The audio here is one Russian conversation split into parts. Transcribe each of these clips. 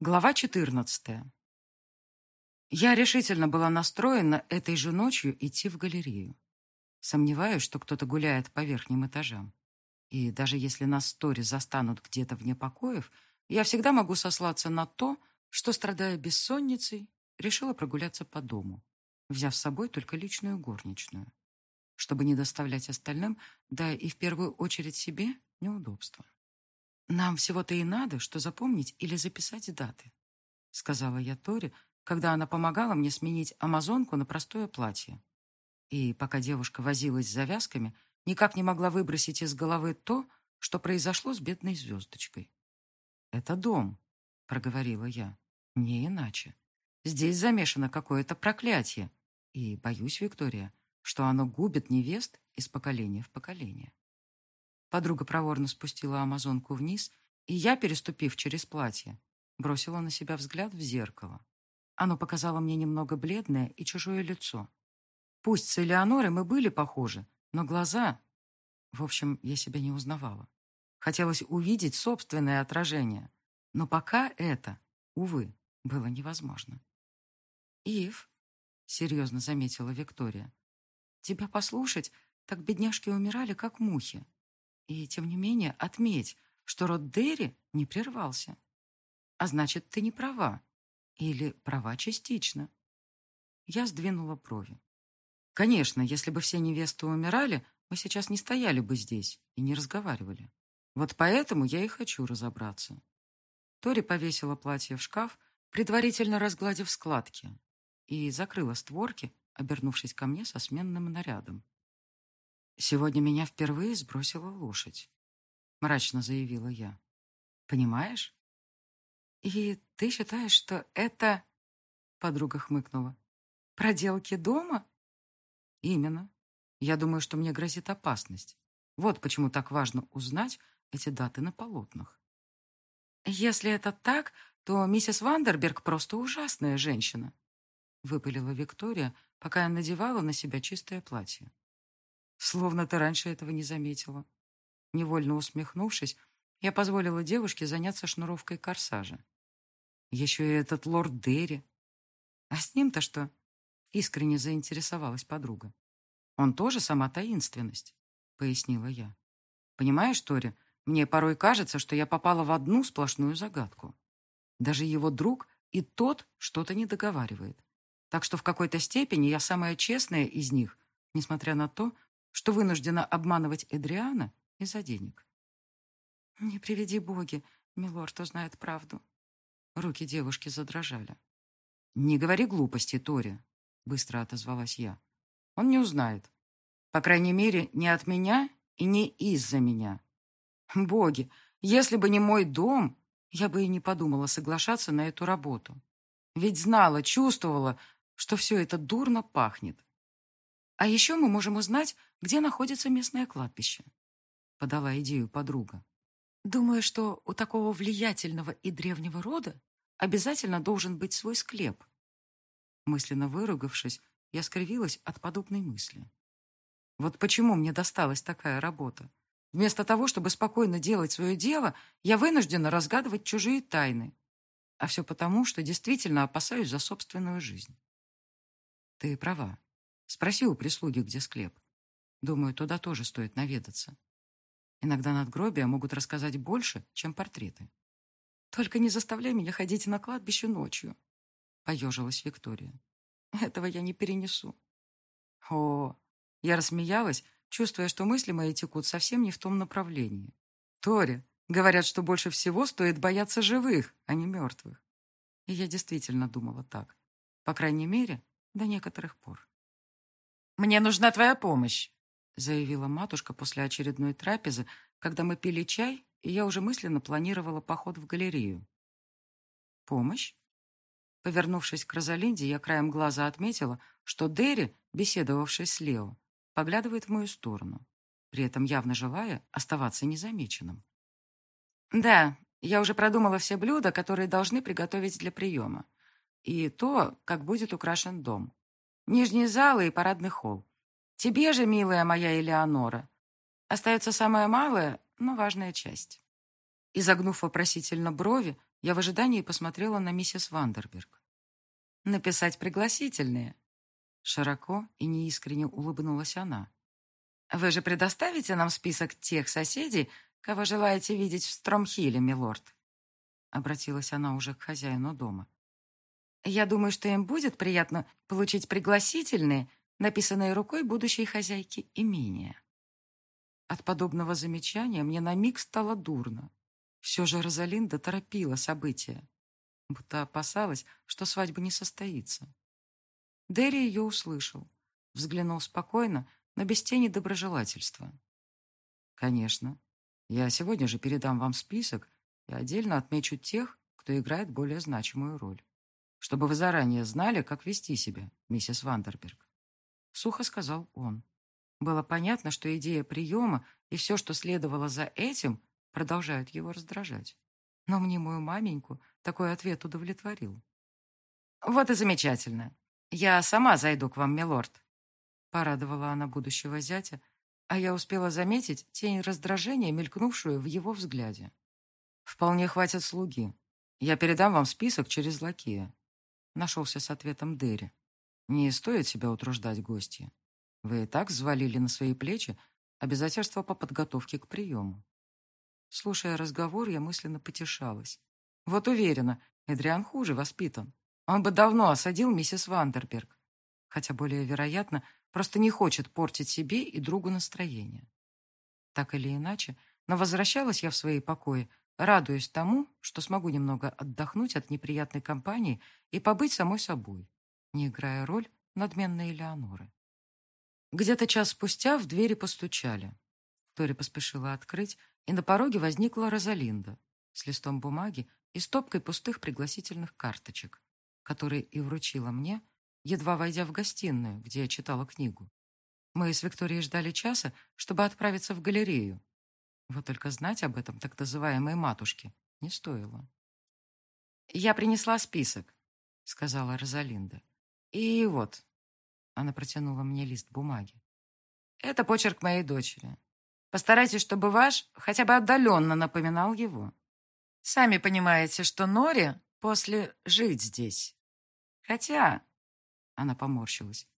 Глава 14. Я решительно была настроена этой же ночью идти в галерею. Сомневаюсь, что кто-то гуляет по верхним этажам. И даже если нас с Тори застанут где-то вне покоев, я всегда могу сослаться на то, что, страдая бессонницей, решила прогуляться по дому, взяв с собой только личную горничную, чтобы не доставлять остальным, да и в первую очередь себе, неудобства. «Нам всего-то и надо, что запомнить или записать даты», сказала я Торе, когда она помогала мне сменить амазонку на простое платье. И пока девушка возилась с завязками, никак не могла выбросить из головы то, что произошло с бедной звездочкой. «Это дом», — проговорила я, — «не иначе. Здесь замешано какое-то проклятие, и, боюсь, Виктория, что оно губит невест из поколения в поколение». Подруга проворно спустила амазонку вниз, и я, переступив через платье, бросила на себя взгляд в зеркало. Оно показало мне немного бледное и чужое лицо. Пусть с Элеонорой мы были похожи, но глаза... В общем, я себя не узнавала. Хотелось увидеть собственное отражение. Но пока это, увы, было невозможно. «Ив», — серьезно заметила Виктория, — «тебя послушать, так бедняжки умирали, как мухи. И, тем не менее, отметь, что род Дерри не прервался. А значит, ты не права. Или права частично. Я сдвинула брови. Конечно, если бы все невесты умирали, мы сейчас не стояли бы здесь и не разговаривали. Вот поэтому я и хочу разобраться. Тори повесила платье в шкаф, предварительно разгладив складки, и закрыла створки, обернувшись ко мне со сменным нарядом. «Сегодня меня впервые сбросила лошадь», — мрачно заявила я. «Понимаешь?» «И ты считаешь, что это...» — подруга хмыкнула. «Проделки дома?» «Именно. Я думаю, что мне грозит опасность. Вот почему так важно узнать эти даты на полотнах». «Если это так, то миссис Вандерберг просто ужасная женщина», — выпалила Виктория, пока я надевала на себя чистое платье. Словно ты раньше этого не заметила. Невольно усмехнувшись, я позволила девушке заняться шнуровкой корсажа. Еще и этот лорд Дерри. А с ним-то что? Искренне заинтересовалась подруга. Он тоже сама таинственность, пояснила я. Понимаешь, Тори, мне порой кажется, что я попала в одну сплошную загадку. Даже его друг и тот что-то не договаривает. Так что в какой-то степени я самая честная из них, несмотря на то, что вынуждена обманывать Эдриана из-за денег. «Не приведи боги, милорд узнает правду». Руки девушки задрожали. «Не говори глупости, Тори», — быстро отозвалась я. «Он не узнает. По крайней мере, не от меня и не из-за меня. Боги, если бы не мой дом, я бы и не подумала соглашаться на эту работу. Ведь знала, чувствовала, что все это дурно пахнет. А еще мы можем узнать, где находится местное кладбище. Подала идею подруга. Думаю, что у такого влиятельного и древнего рода обязательно должен быть свой склеп. Мысленно выругавшись, я скривилась от подобной мысли. Вот почему мне досталась такая работа? Вместо того, чтобы спокойно делать свое дело, я вынуждена разгадывать чужие тайны. А все потому, что действительно опасаюсь за собственную жизнь. Ты права. Спроси у прислуги, где склеп. Думаю, туда тоже стоит наведаться. Иногда надгробия могут рассказать больше, чем портреты. Только не заставляй меня ходить на кладбище ночью, поежилась Виктория. Этого я не перенесу. О, я рассмеялась, чувствуя, что мысли мои текут совсем не в том направлении. Тори, говорят, что больше всего стоит бояться живых, а не мертвых. И я действительно думала так. По крайней мере, до некоторых пор. «Мне нужна твоя помощь», — заявила матушка после очередной трапезы, когда мы пили чай, и я уже мысленно планировала поход в галерею. «Помощь?» Повернувшись к Розалинде, я краем глаза отметила, что Дерри, беседовавший с Лео, поглядывает в мою сторону, при этом явно желая оставаться незамеченным. «Да, я уже продумала все блюда, которые должны приготовить для приема, и то, как будет украшен дом. Нижние залы и парадный холл. Тебе же, милая моя Элеонора, остается самая малая, но важная часть. Изогнув вопросительно брови, я в ожидании посмотрела на миссис Вандерберг. «Написать пригласительные?» Широко и неискренне улыбнулась она. «Вы же предоставите нам список тех соседей, кого желаете видеть в Стромхиле, милорд?» Обратилась она уже к хозяину дома. «Я думаю, что им будет приятно получить пригласительные, написанные рукой будущей хозяйки имения». От подобного замечания мне на миг стало дурно. Все же Розалинда торопила события, будто опасалась, что свадьба не состоится. Дерри ее услышал, взглянул спокойно, но без тени доброжелательства. «Конечно. Я сегодня же передам вам список и отдельно отмечу тех, кто играет более значимую роль, чтобы вы заранее знали, как вести себя, миссис Вандерберг», — сухо сказал он. Было понятно, что идея приема и все, что следовало за этим, продолжают его раздражать. Но мне мою маменьку такой ответ удовлетворил. «Вот и замечательно. Я сама зайду к вам, милорд», — порадовала она будущего зятя, а я успела заметить тень раздражения, мелькнувшую в его взгляде. «Вполне хватит слуги. Я передам вам список через лакея», — нашелся с ответом Дерри. «Не стоит себя утруждать, гостья. Вы и так взвалили на свои плечи обязательства по подготовке к приему. Слушая разговор, я мысленно потешалась. Вот уверена, Эдриан хуже воспитан. Он бы давно осадил миссис Вандерберг. Хотя, более вероятно, просто не хочет портить себе и другу настроение. Так или иначе, но возвращалась я в свои покои, радуясь тому, что смогу немного отдохнуть от неприятной компании и побыть самой собой, не играя роль надменной Элеоноры. Где-то час спустя в двери постучали. Тори поспешила открыть, и на пороге возникла Розалинда с листом бумаги и стопкой пустых пригласительных карточек, которые и вручила мне, едва войдя в гостиную, где я читала книгу. Мы с Викторией ждали часа, чтобы отправиться в галерею. Вот только знать об этом так называемой матушке не стоило. «Я принесла список», — сказала Розалинда. «И вот». Она протянула мне лист бумаги. «Это почерк моей дочери. Постарайтесь, чтобы ваш хотя бы отдаленно напоминал его. Сами понимаете, что Нори после жить здесь. Хотя, она поморщилась,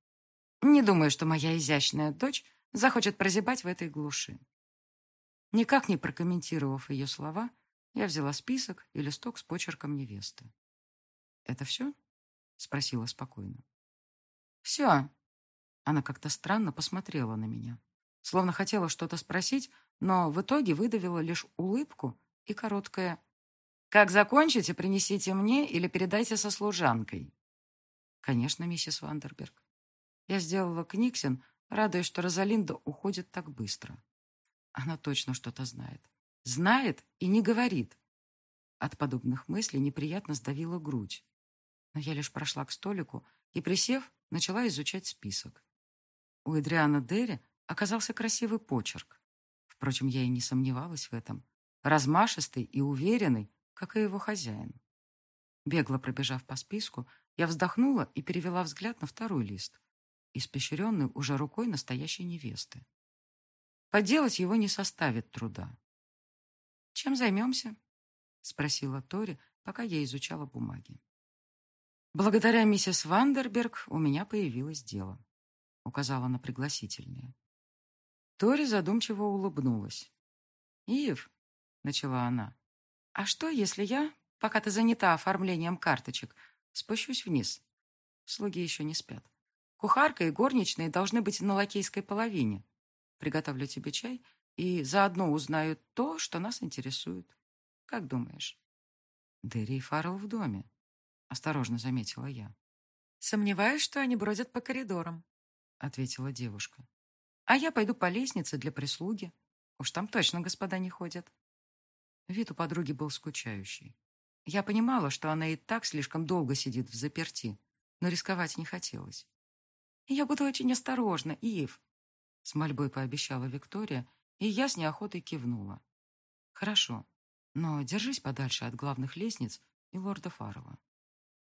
не думаю, что моя изящная дочь захочет прозябать в этой глуши. Никак не прокомментировав ее слова, я взяла список и листок с почерком невесты. «Это все?» — спросила спокойно. «Все». Она как-то странно посмотрела на меня словно хотела что-то спросить, но в итоге выдавила лишь улыбку и короткое «Как закончите, принесите мне или передайте со служанкой». «Конечно, миссис Вандерберг». Я сделала Книксен, радуясь, что Розалинда уходит так быстро. Она точно что-то знает. Знает и не говорит. От подобных мыслей неприятно сдавила грудь. Но я лишь прошла к столику и, присев, начала изучать список. У Эдриана Дерри оказался красивый почерк. Впрочем, я и не сомневалась в этом. Размашистый и уверенный, как и его хозяин. Бегло пробежав по списку, я вздохнула и перевела взгляд на второй лист, испещренный уже рукой настоящей невесты. Поделать его не составит труда. «Чем займемся?» — спросила Тори, пока я изучала бумаги. «Благодаря миссис Вандерберг у меня появилось дело», — указала на пригласительные. Тори задумчиво улыбнулась. «Ив», — начала она, — «а что, если я, пока ты занята оформлением карточек, спущусь вниз? Слуги еще не спят. Кухарка и горничные должны быть на лакейской половине. Приготовлю тебе чай и заодно узнаю то, что нас интересует. Как думаешь?» «Дерри и Фаррелл в доме», — осторожно заметила я. «Сомневаюсь, что они бродят по коридорам», — ответила девушка. А я пойду по лестнице для прислуги. Уж там точно господа не ходят. Вид у подруги был скучающий. Я понимала, что она и так слишком долго сидит в заперти, но рисковать не хотелось. «Я буду очень осторожна, Ив», — с мольбой пообещала Виктория, и я с неохотой кивнула. «Хорошо, но держись подальше от главных лестниц и лорда Фаррелла».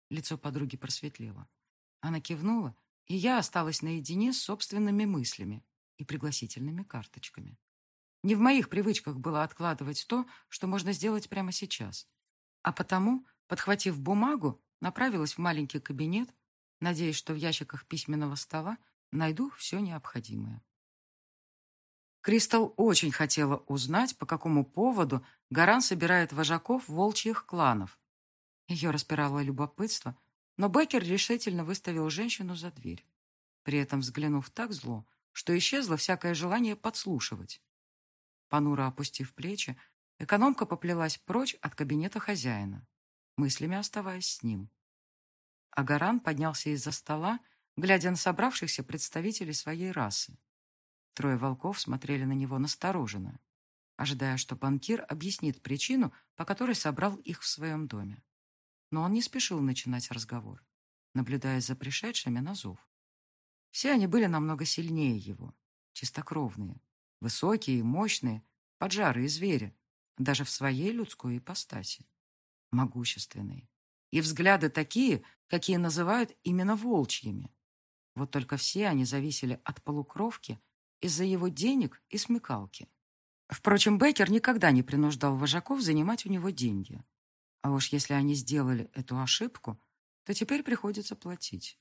Лицо подруги просветлело. Она кивнула, и я осталась наедине с собственными мыслями, и пригласительными карточками. Не в моих привычках было откладывать то, что можно сделать прямо сейчас. А потому, подхватив бумагу, направилась в маленький кабинет, надеясь, что в ящиках письменного стола найду все необходимое. Кристал очень хотела узнать, по какому поводу Гаран собирает вожаков волчьих кланов. Ее распирало любопытство, но Беккер решительно выставил женщину за дверь, при этом взглянув так зло, что исчезло всякое желание подслушивать. Понуро опустив плечи, экономка поплелась прочь от кабинета хозяина, мыслями оставаясь с ним. Агаран поднялся из-за стола, глядя на собравшихся представителей своей расы. Трое волков смотрели на него настороженно, ожидая, что банкир объяснит причину, по которой собрал их в своем доме. Но он не спешил начинать разговор, наблюдая за пришедшими на зов. Все они были намного сильнее его, чистокровные, высокие и мощные, поджарые звери, даже в своей людской ипостаси, могущественные. И взгляды такие, какие называют именно волчьими. Вот только все они зависели от полукровки из-за его денег и смекалки. Впрочем, Беккер никогда не принуждал вожаков занимать у него деньги. А уж если они сделали эту ошибку, то теперь приходится платить.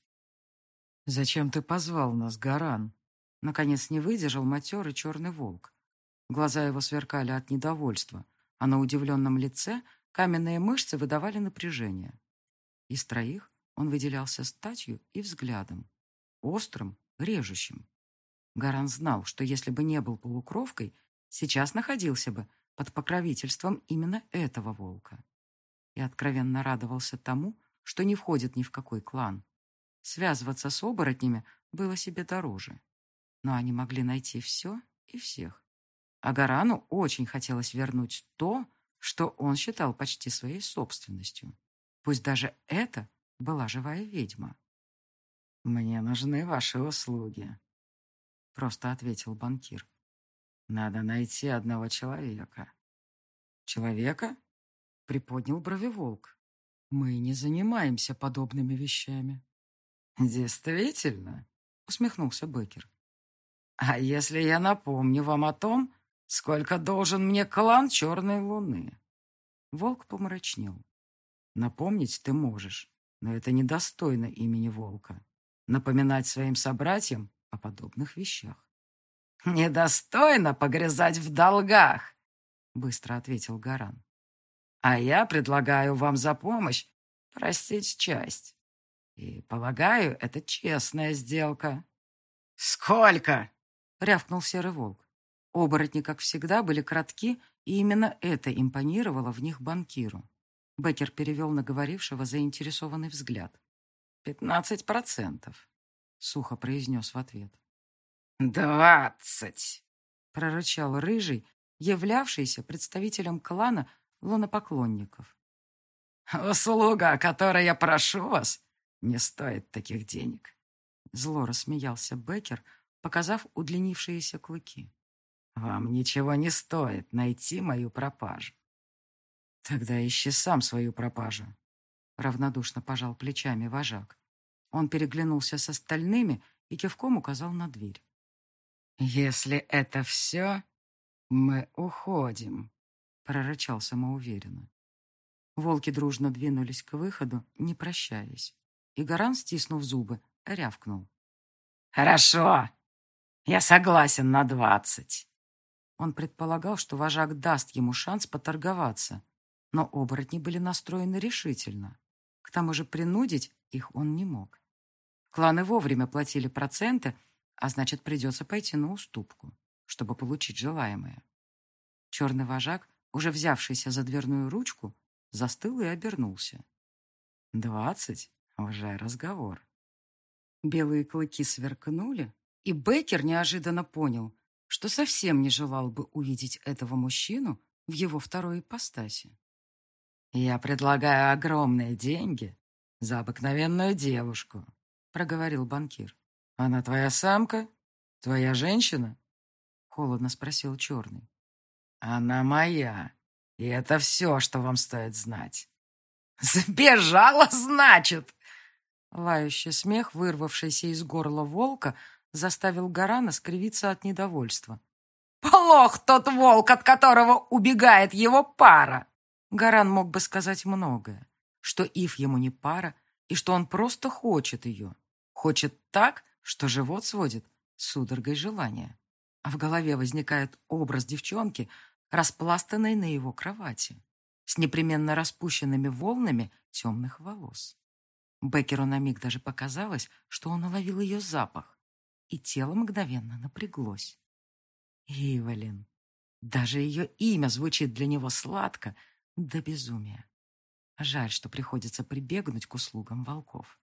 «Зачем ты позвал нас, Гаран?» Наконец не выдержал матерый черный волк. Глаза его сверкали от недовольства, а на удивленном лице каменные мышцы выдавали напряжение. Из троих он выделялся статью и взглядом, острым, режущим. Гаран знал, что если бы не был полукровкой, сейчас находился бы под покровительством именно этого волка. И откровенно радовался тому, что не входит ни в какой клан. Связываться с оборотнями было себе дороже. Но они могли найти все и всех. А Гарану очень хотелось вернуть то, что он считал почти своей собственностью. Пусть даже это была живая ведьма. «Мне нужны ваши услуги», просто ответил банкир. Надо найти одного человека. Человека? Приподнял брови волк. Мы не занимаемся подобными вещами. Действительно? Усмехнулся Бекер. А если я напомню вам о том, сколько должен мне клан Черной Луны? Волк помрачнел. Напомнить ты можешь, но это недостойно имени волка. Напоминать своим собратьям о подобных вещах. «Недостойно погрязать в долгах», — быстро ответил Гаран. «А я предлагаю вам за помощь простить часть. И, полагаю, это честная сделка». «Сколько?» — рявкнул Серый Волк. Оборотни, как всегда, были кратки, и именно это импонировало в них банкиру. Беккер перевел на говорившего заинтересованный взгляд. «Пятнадцать процентов», — сухо произнес в ответ. «Двадцать!» — прорычал Рыжий, являвшийся представителем клана лунопоклонников. «Услуга, о которой я прошу вас, не стоит таких денег!» Зло рассмеялся Беккер, показав удлинившиеся клыки. «Вам ничего не стоит найти мою пропажу». «Тогда ищи сам свою пропажу», — равнодушно пожал плечами вожак. Он переглянулся с остальными и кивком указал на дверь. «Если это все, мы уходим», — прорычал самоуверенно. Волки дружно двинулись к выходу, не прощаясь. И Гаран, стиснув зубы, рявкнул. «Хорошо, я согласен на двадцать». Он предполагал, что вожак даст ему шанс поторговаться, но оборотни были настроены решительно. К тому же принудить их он не мог. Кланы вовремя платили проценты, а значит, придется пойти на уступку, чтобы получить желаемое. Черный вожак, уже взявшийся за дверную ручку, застыл и обернулся. Двадцать — уже разговор. Белые клыки сверкнули, и Беккер неожиданно понял, что совсем не желал бы увидеть этого мужчину в его второй ипостаси. «Я предлагаю огромные деньги за обыкновенную девушку», проговорил банкир. «Она твоя самка? Твоя женщина?» Холодно спросил Черный. «Она моя, и это все, что вам стоит знать». «Сбежала, значит!» Лающий смех, вырвавшийся из горла волка, заставил Гарана скривиться от недовольства. «Плох тот волк, от которого убегает его пара!» Гаран мог бы сказать многое, что Ив ему не пара, и что он просто хочет ее. Хочет так, что живот сводит судорогой желания. А в голове возникает образ девчонки, распластанной на его кровати, с непременно распущенными волнами темных волос. Беккеру на миг даже показалось, что он уловил ее запах, и тело мгновенно напряглось. Ивалин. Даже ее имя звучит для него сладко до безумия. Жаль, что приходится прибегнуть к услугам волков.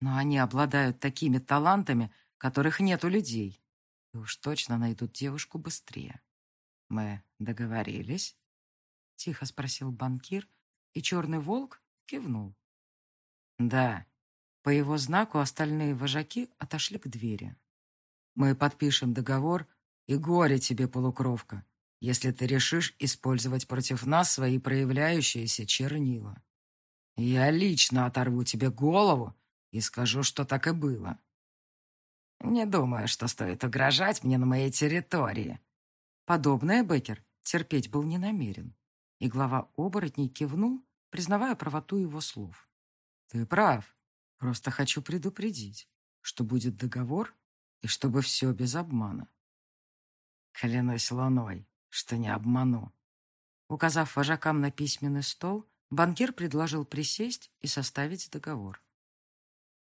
Но они обладают такими талантами, которых нет у людей, и уж точно найдут девушку быстрее. Мы договорились? Тихо спросил банкир, и черный волк кивнул. Да. По его знаку остальные вожаки отошли к двери. Мы подпишем договор, и горе тебе, полукровка, если ты решишь использовать против нас свои проявляющиеся чернила. Я лично оторву тебе голову и скажу, что так и было. Не думаю, что стоит угрожать мне на моей территории. Подобное Беккер терпеть был не намерен, и глава оборотней кивнул, признавая правоту его слов. Ты прав. Просто хочу предупредить, что будет договор и чтобы все без обмана. Клянусь луной, что не обману. Указав вожакам на письменный стол, банкир предложил присесть и составить договор.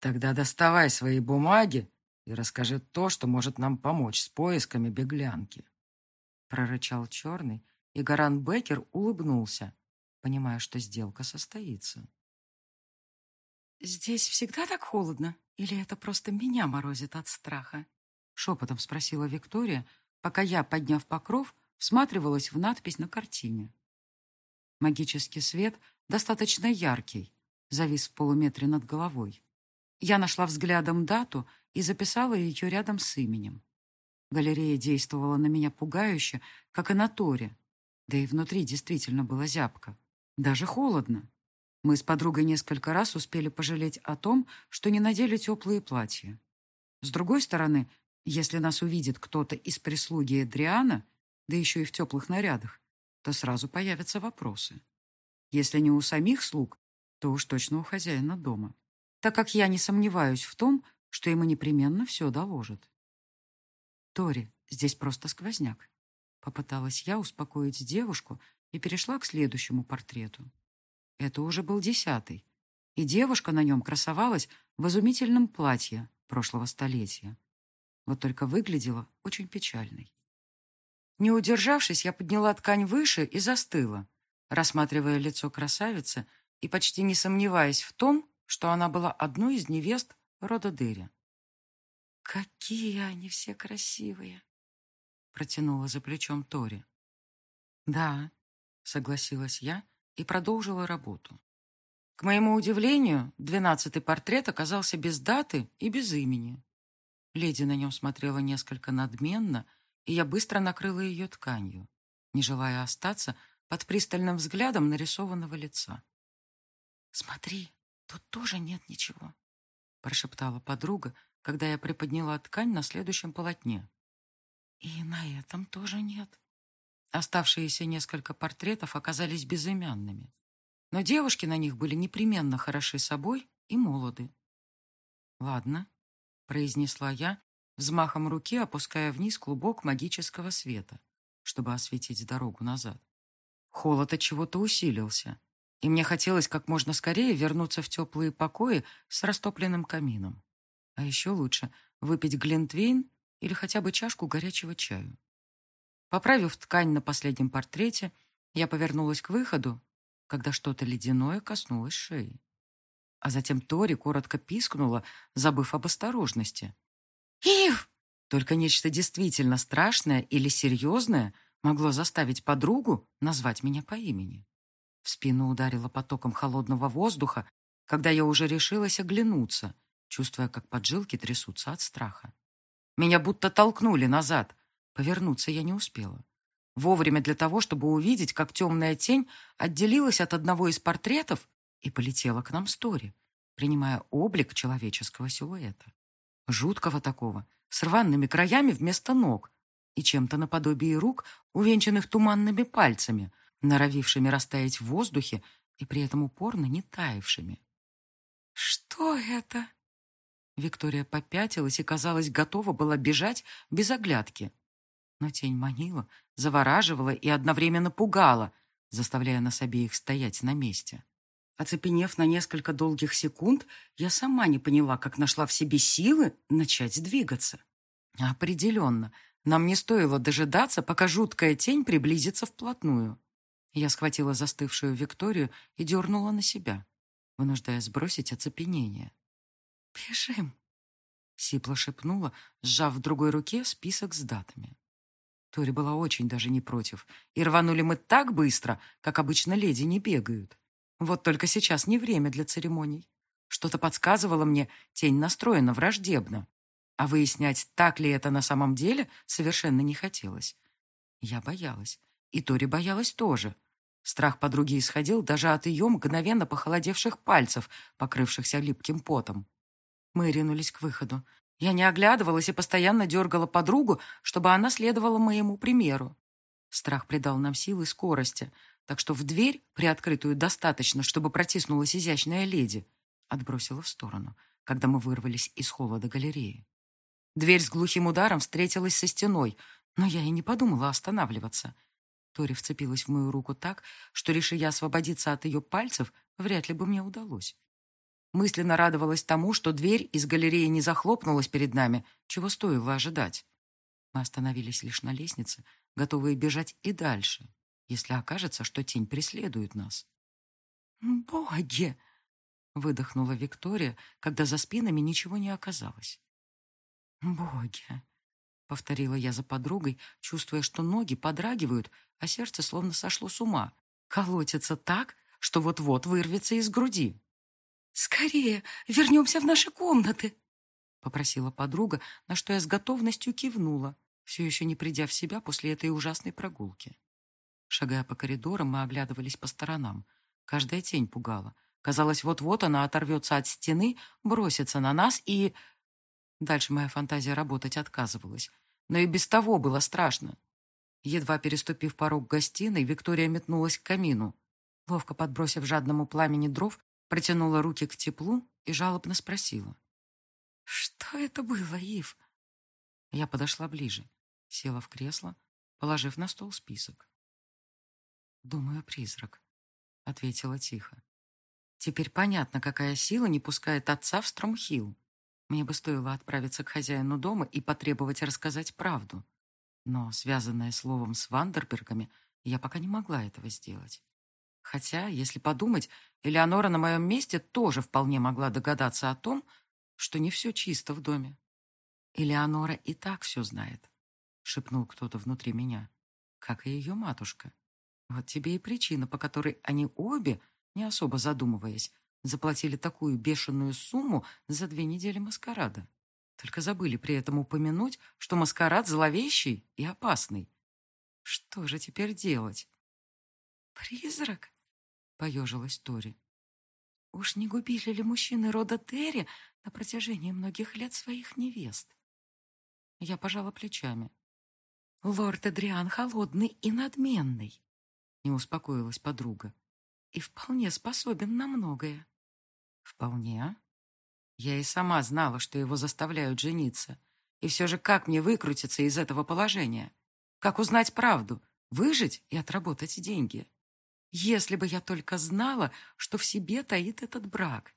«Тогда доставай свои бумаги и расскажи то, что может нам помочь с поисками беглянки», прорычал черный, и Гаран Беккер улыбнулся, понимая, что сделка состоится. «Здесь всегда так холодно? Или это просто меня морозит от страха?» Шепотом спросила Виктория, пока я, подняв покров, всматривалась в надпись на картине. Магический свет достаточно яркий, завис в полуметре над головой. Я нашла взглядом дату и записала ее рядом с именем. Галерея действовала на меня пугающе, как и на Торе. Да и внутри действительно было зябко. Даже холодно. Мы с подругой несколько раз успели пожалеть о том, что не надели теплые платья. С другой стороны, если нас увидит кто-то из прислуги Эдриана, да еще и в теплых нарядах, то сразу появятся вопросы. Если не у самих слуг, то уж точно у хозяина дома. Так как я не сомневаюсь в том, что ему непременно все доложат. Тори, здесь просто сквозняк. Попыталась я успокоить девушку и перешла к следующему портрету. Это уже был десятый, и девушка на нем красовалась в изумительном платье прошлого столетия. Вот только выглядела очень печальной. Не удержавшись, я подняла ткань выше и застыла, рассматривая лицо красавицы и почти не сомневаясь в том, что она была одной из невест рода Дыри. «Какие они все красивые!» протянула за плечом Тори. «Да», — согласилась я и продолжила работу. К моему удивлению, двенадцатый портрет оказался без даты и без имени. Леди на нем смотрела несколько надменно, и я быстро накрыла ее тканью, не желая остаться под пристальным взглядом нарисованного лица. «Смотри, тут тоже нет ничего», — прошептала подруга, когда я приподняла ткань на следующем полотне. «И на этом тоже нет». Оставшиеся несколько портретов оказались безымянными, но девушки на них были непременно хороши собой и молоды. «Ладно», произнесла я, взмахом руки опуская вниз клубок магического света, чтобы осветить дорогу назад. Холод от чего-то усилился, и мне хотелось как можно скорее вернуться в теплые покои с растопленным камином. А еще лучше выпить глинтвейн или хотя бы чашку горячего чаю. Поправив ткань на последнем портрете, я повернулась к выходу, когда что-то ледяное коснулось шеи. А затем Тори коротко пискнула, забыв об осторожности. «Ив!» Только нечто действительно страшное или серьезное могло заставить подругу назвать меня по имени. В спину ударило потоком холодного воздуха, когда я уже решилась оглянуться, чувствуя, как поджилки трясутся от страха. Меня будто толкнули назад. Повернуться я не успела. Вовремя для того, чтобы увидеть, как темная тень отделилась от одного из портретов и полетела к нам с Тори, принимая облик человеческого силуэта. Жуткого такого, с рваными краями вместо ног и чем-то наподобие рук, увенчанных туманными пальцами, норовившими растаять в воздухе и при этом упорно не таявшими. «Что это?» Виктория попятилась и, казалось, готова была бежать без оглядки. Но тень манила, завораживала и одновременно пугала, заставляя нас обеих стоять на месте. Оцепенев на несколько долгих секунд, я сама не поняла, как нашла в себе силы начать двигаться. Определенно, нам не стоило дожидаться, пока жуткая тень приблизится вплотную. Я схватила застывшую Викторию и дернула на себя, вынуждая сбросить оцепенение. «Бежим!» — сипло шепнула, сжав в другой руке список с датами. Тори была очень даже не против, и рванули мы так быстро, как обычно леди не бегают. Вот только сейчас не время для церемоний. Что-то подсказывало мне, тень настроена враждебно. А выяснять, так ли это на самом деле, совершенно не хотелось. Я боялась. И Тори боялась тоже. Страх подруги исходил даже от ее мгновенно похолодевших пальцев, покрывшихся липким потом. Мы ринулись к выходу. Я не оглядывалась и постоянно дергала подругу, чтобы она следовала моему примеру. Страх придал нам силы и скорости, так что в дверь, приоткрытую достаточно, чтобы протиснулась изящная леди, отбросила в сторону, когда мы вырвались из холода галереи. Дверь с глухим ударом встретилась со стеной, но я и не подумала останавливаться. Тори вцепилась в мою руку так, что, реши я освободиться от ее пальцев, вряд ли бы мне удалось. Мысленно радовалась тому, что дверь из галереи не захлопнулась перед нами, чего стоило ожидать. Мы остановились лишь на лестнице, готовые бежать и дальше если окажется, что тень преследует нас. «Боги!» — выдохнула Виктория, когда за спинами ничего не оказалось. «Боги!» — повторила я за подругой, чувствуя, что ноги подрагивают, а сердце словно сошло с ума. Колотится так, что вот-вот вырвется из груди. «Скорее, вернемся в наши комнаты!» — попросила подруга, на что я с готовностью кивнула, все еще не придя в себя после этой ужасной прогулки. Шагая по коридорам, мы оглядывались по сторонам. Каждая тень пугала. Казалось, вот-вот она оторвется от стены, бросится на нас и... Дальше моя фантазия работать отказывалась. Но и без того было страшно. Едва переступив порог гостиной, Виктория метнулась к камину. Ловко подбросив жадному пламени дров, протянула руки к теплу и жалобно спросила. «Что это было, Ив?» Я подошла ближе, села в кресло, положив на стол список. «Думаю, призрак», — ответила тихо. «Теперь понятно, какая сила не пускает отца в Стромхилл. Мне бы стоило отправиться к хозяину дома и потребовать рассказать правду. Но, связанная словом с Вандербергами, я пока не могла этого сделать. Хотя, если подумать, Элеонора на моем месте тоже вполне могла догадаться о том, что не все чисто в доме. Элеонора и так все знает, — шепнул кто-то внутри меня, как и ее матушка. Вот тебе и причина, по которой они обе, не особо задумываясь, заплатили такую бешеную сумму за две недели маскарада. Только забыли при этом упомянуть, что маскарад зловещий и опасный. Что же теперь делать? «Призрак?» — поежилась Тори. «Уж не губили ли мужчины рода Терри на протяжении многих лет своих невест?» Я пожала плечами. «Лорд Эдриан холодный и надменный не успокоилась подруга. И вполне способен на многое. Вполне. Я и сама знала, что его заставляют жениться. И все же как мне выкрутиться из этого положения? Как узнать правду? Выжить и отработать деньги? Если бы я только знала, что в себе таит этот брак.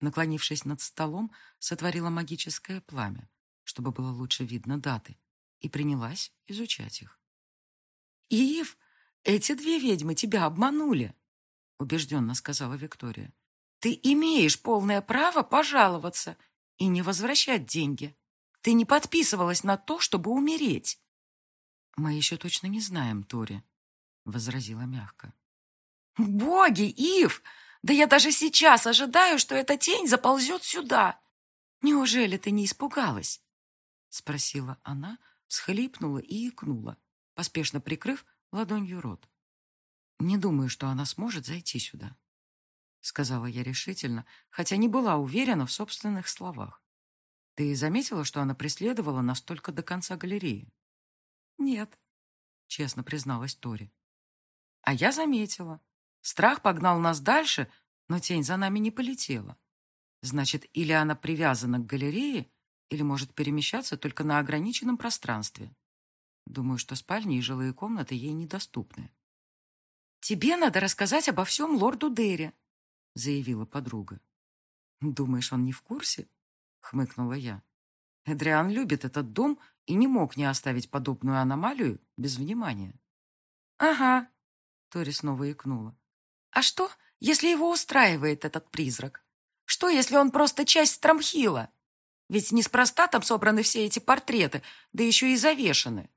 Наклонившись над столом, сотворила магическое пламя, чтобы было лучше видно даты, и принялась изучать их. «Ив, эти две ведьмы тебя обманули, убежденно сказала Виктория. Ты имеешь полное право пожаловаться и не возвращать деньги. Ты не подписывалась на то, чтобы умереть. Мы еще точно не знаем, Тори, возразила мягко. Боги, Ив! Да я даже сейчас ожидаю, что эта тень заползет сюда. Неужели ты не испугалась? Спросила она, всхлипнула и икнула, поспешно прикрыв ладонью рот. «Не думаю, что она сможет зайти сюда», — сказала я решительно, хотя не была уверена в собственных словах. «Ты заметила, что она преследовала нас только до конца галереи?» «Нет», — честно призналась Тори. А я заметила. Страх погнал нас дальше, но тень за нами не полетела. Значит, или она привязана к галерее, или может перемещаться только на ограниченном пространстве. Думаю, что спальни и жилые комнаты ей недоступны. «Тебе надо рассказать обо всем лорду Дерри», — заявила подруга. «Думаешь, он не в курсе?» — хмыкнула я. Эдриан любит этот дом и не мог не оставить подобную аномалию без внимания. «Ага», — Тори снова икнула. «А что, если его устраивает этот призрак? Что, если он просто часть Страмхила? Ведь неспроста там собраны все эти портреты, да еще и завешаны».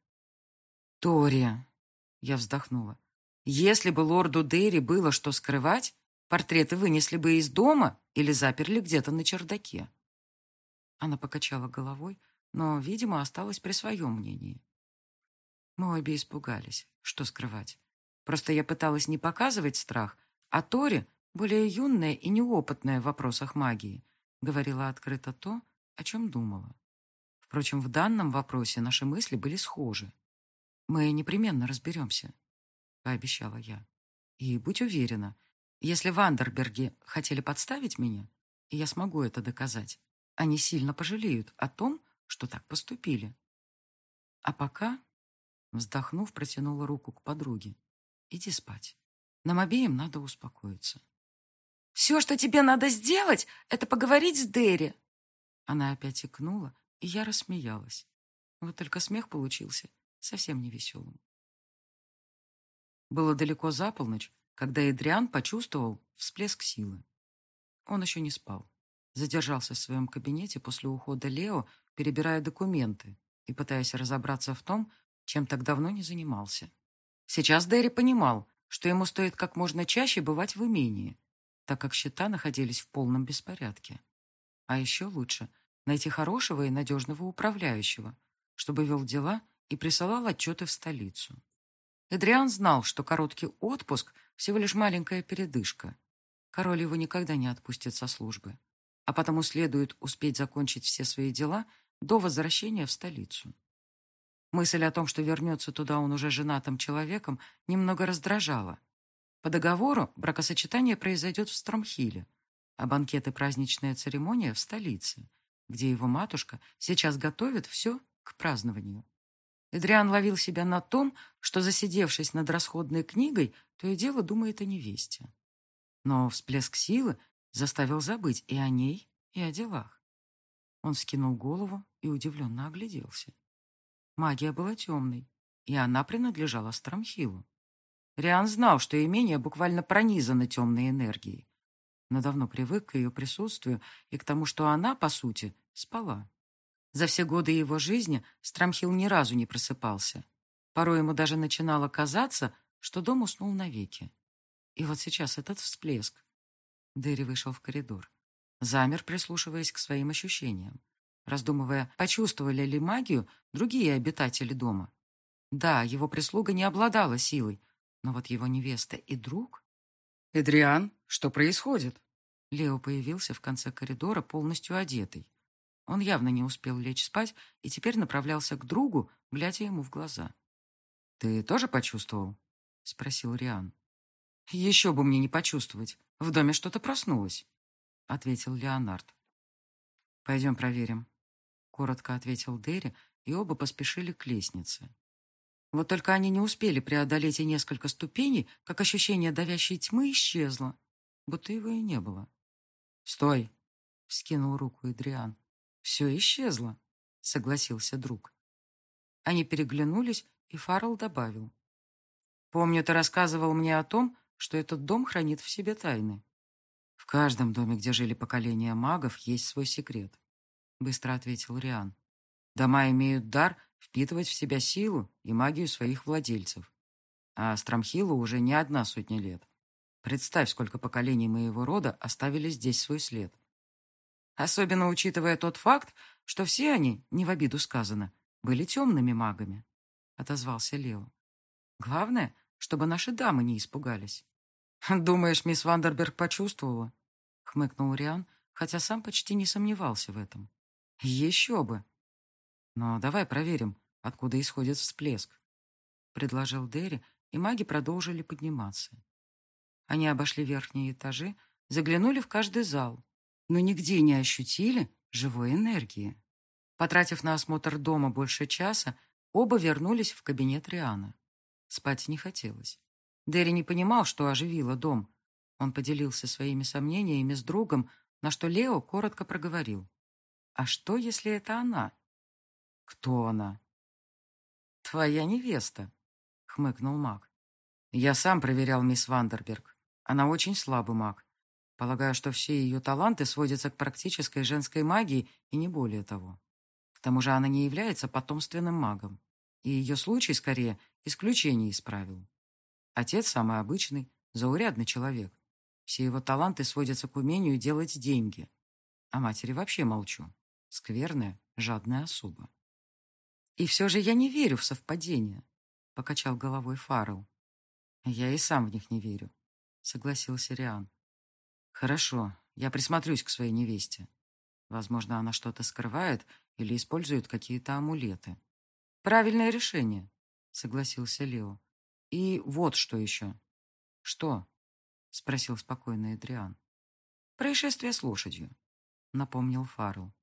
«Тори», — я вздохнула, — «если бы лорду Дерри было что скрывать, портреты вынесли бы из дома или заперли где-то на чердаке». Она покачала головой, но, видимо, осталась при своем мнении. Мы обе испугались. Что скрывать? Просто я пыталась не показывать страх, а Тори, более юная и неопытная в вопросах магии, говорила открыто то, о чем думала. Впрочем, в данном вопросе наши мысли были схожи. «Мы непременно разберемся», — пообещала я. «И будь уверена, если Вандерберги хотели подставить меня, я смогу это доказать, они сильно пожалеют о том, что так поступили. А пока, вздохнув, протянула руку к подруге. Иди спать. Нам обеим надо успокоиться. «Все, что тебе надо сделать, это поговорить с Дерри!» Она опять икнула, и я рассмеялась. Вот только смех получился совсем невеселым. Было далеко за полночь, когда Эдриан почувствовал всплеск силы. Он еще не спал. Задержался в своем кабинете после ухода Лео, перебирая документы и пытаясь разобраться в том, чем так давно не занимался. Сейчас Дэри понимал, что ему стоит как можно чаще бывать в имении, так как счета находились в полном беспорядке. А еще лучше найти хорошего и надежного управляющего, чтобы вел дела и присылал отчеты в столицу. Эдриан знал, что короткий отпуск – всего лишь маленькая передышка. Король его никогда не отпустит со службы а потому следует успеть закончить все свои дела до возвращения в столицу. Мысль о том, что вернется туда он уже женатым человеком, немного раздражала. По договору бракосочетание произойдет в Стромхиле, а банкет и праздничная церемония в столице, где его матушка сейчас готовит все к празднованию. Эдриан ловил себя на том, что, засидевшись над расходной книгой, то и дело думает о невесте. Но всплеск силы заставил забыть и о ней, и о делах. Он скинул голову и удивленно огляделся. Магия была темной, и она принадлежала Страмхилу. Риан знал, что имение буквально пронизано темной энергией, но давно привык к ее присутствию и к тому, что она, по сути, спала. За все годы его жизни Страмхил ни разу не просыпался. Порой ему даже начинало казаться, что дом уснул навеки. И вот сейчас этот всплеск, Дэри вышел в коридор. Замер, прислушиваясь к своим ощущениям, раздумывая, почувствовали ли магию другие обитатели дома. Да, его прислуга не обладала силой, но вот его невеста и друг... «Эдриан, что происходит?» Лео появился в конце коридора, полностью одетый. Он явно не успел лечь спать и теперь направлялся к другу, глядя ему в глаза. «Ты тоже почувствовал?» — спросил Риан. «Еще бы мне не почувствовать. В доме что-то проснулось», — ответил Леонард. «Пойдем проверим», — коротко ответил Дерри, и оба поспешили к лестнице. Вот только они не успели преодолеть и несколько ступеней, как ощущение давящей тьмы исчезло, будто его и не было. «Стой!» — вскинул руку Эдриан. «Все исчезло», — согласился друг. Они переглянулись, и Фаррелл добавил. «Помню, ты рассказывал мне о том, что этот дом хранит в себе тайны. В каждом доме, где жили поколения магов, есть свой секрет, быстро ответил Риан. Дома имеют дар впитывать в себя силу и магию своих владельцев. А Страмхилу уже не одна сотня лет. Представь, сколько поколений моего рода оставили здесь свой след. Особенно учитывая тот факт, что все они, не в обиду сказано, были темными магами, — отозвался Лео. Главное, чтобы наши дамы не испугались. «Думаешь, мисс Вандерберг почувствовала?» — хмыкнул Риан, хотя сам почти не сомневался в этом. «Еще бы!» «Но давай проверим, откуда исходит всплеск», — предложил Дерри, и маги продолжили подниматься. Они обошли верхние этажи, заглянули в каждый зал, но нигде не ощутили живой энергии. Потратив на осмотр дома больше часа, оба вернулись в кабинет Рианы. Спать не хотелось. Дерри не понимал, что оживило дом. Он поделился своими сомнениями с другом, на что Лео коротко проговорил. «А что, если это она?» «Кто она?» «Твоя невеста», — хмыкнул маг. «Я сам проверял мисс Вандерберг. Она очень слабый маг. Полагаю, что все ее таланты сводятся к практической женской магии и не более того. К тому же она не является потомственным магом. И ее случай, скорее, исключение из правил. Отец самый обычный, заурядный человек. Все его таланты сводятся к умению делать деньги. О матери вообще молчу. Скверная, жадная особа. «И все же я не верю в совпадения», — покачал головой Фаррелл. «Я и сам в них не верю», — согласился Риан. «Хорошо, я присмотрюсь к своей невесте. Возможно, она что-то скрывает или использует какие-то амулеты». «Правильное решение», — согласился Лео. «И вот что еще». «Что?» — спросил спокойно Эдриан. «Происшествие с лошадью», — напомнил Фаррелл.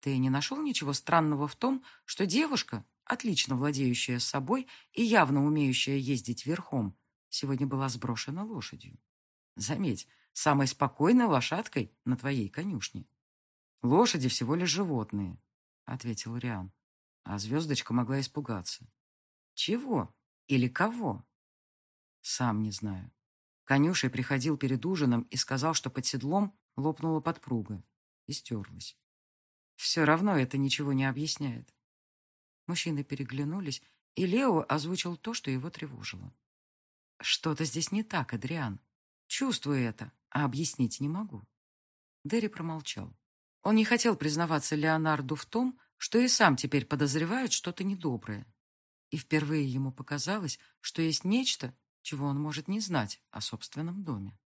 «Ты не нашел ничего странного в том, что девушка, отлично владеющая собой и явно умеющая ездить верхом, сегодня была сброшена лошадью? Заметь, самой спокойной лошадкой на твоей конюшне. Лошади всего лишь животные, ответил Риан. А звездочка могла испугаться. Чего? Или кого? Сам не знаю. Конюшей приходил перед ужином и сказал, что под седлом лопнула подпруга и стерлась. Все равно это ничего не объясняет. Мужчины переглянулись, и Лео озвучил то, что его тревожило. «Что-то здесь не так, Адриан. Чувствую это, а объяснить не могу. Дерри промолчал. Он не хотел признаваться Леонарду в том, что и сам теперь подозревает что-то недоброе. И впервые ему показалось, что есть нечто, чего он может не знать о собственном доме.